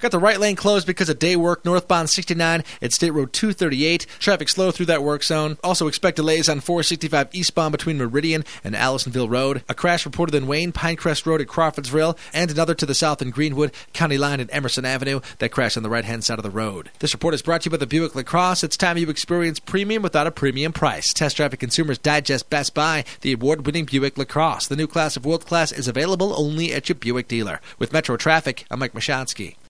Got the right lane closed because of day work northbound 69 at State Road 238. Traffic slow through that work zone. Also expect delays on 465 eastbound between Meridian and Allisonville Road. A crash reported in Wayne, Pinecrest Road at Crawfordsville, and another to the south in Greenwood, County Line at Emerson Avenue. That crash on the right hand side of the road. This report is brought to you by the Buick LaCrosse. It's time you experience premium without a premium price. Test Drive Consumers Digest Best Buy, the award winning Buick LaCrosse. The new class of world class is available only at your Buick dealer. With Metro Traffic, I'm Mike Mashansky.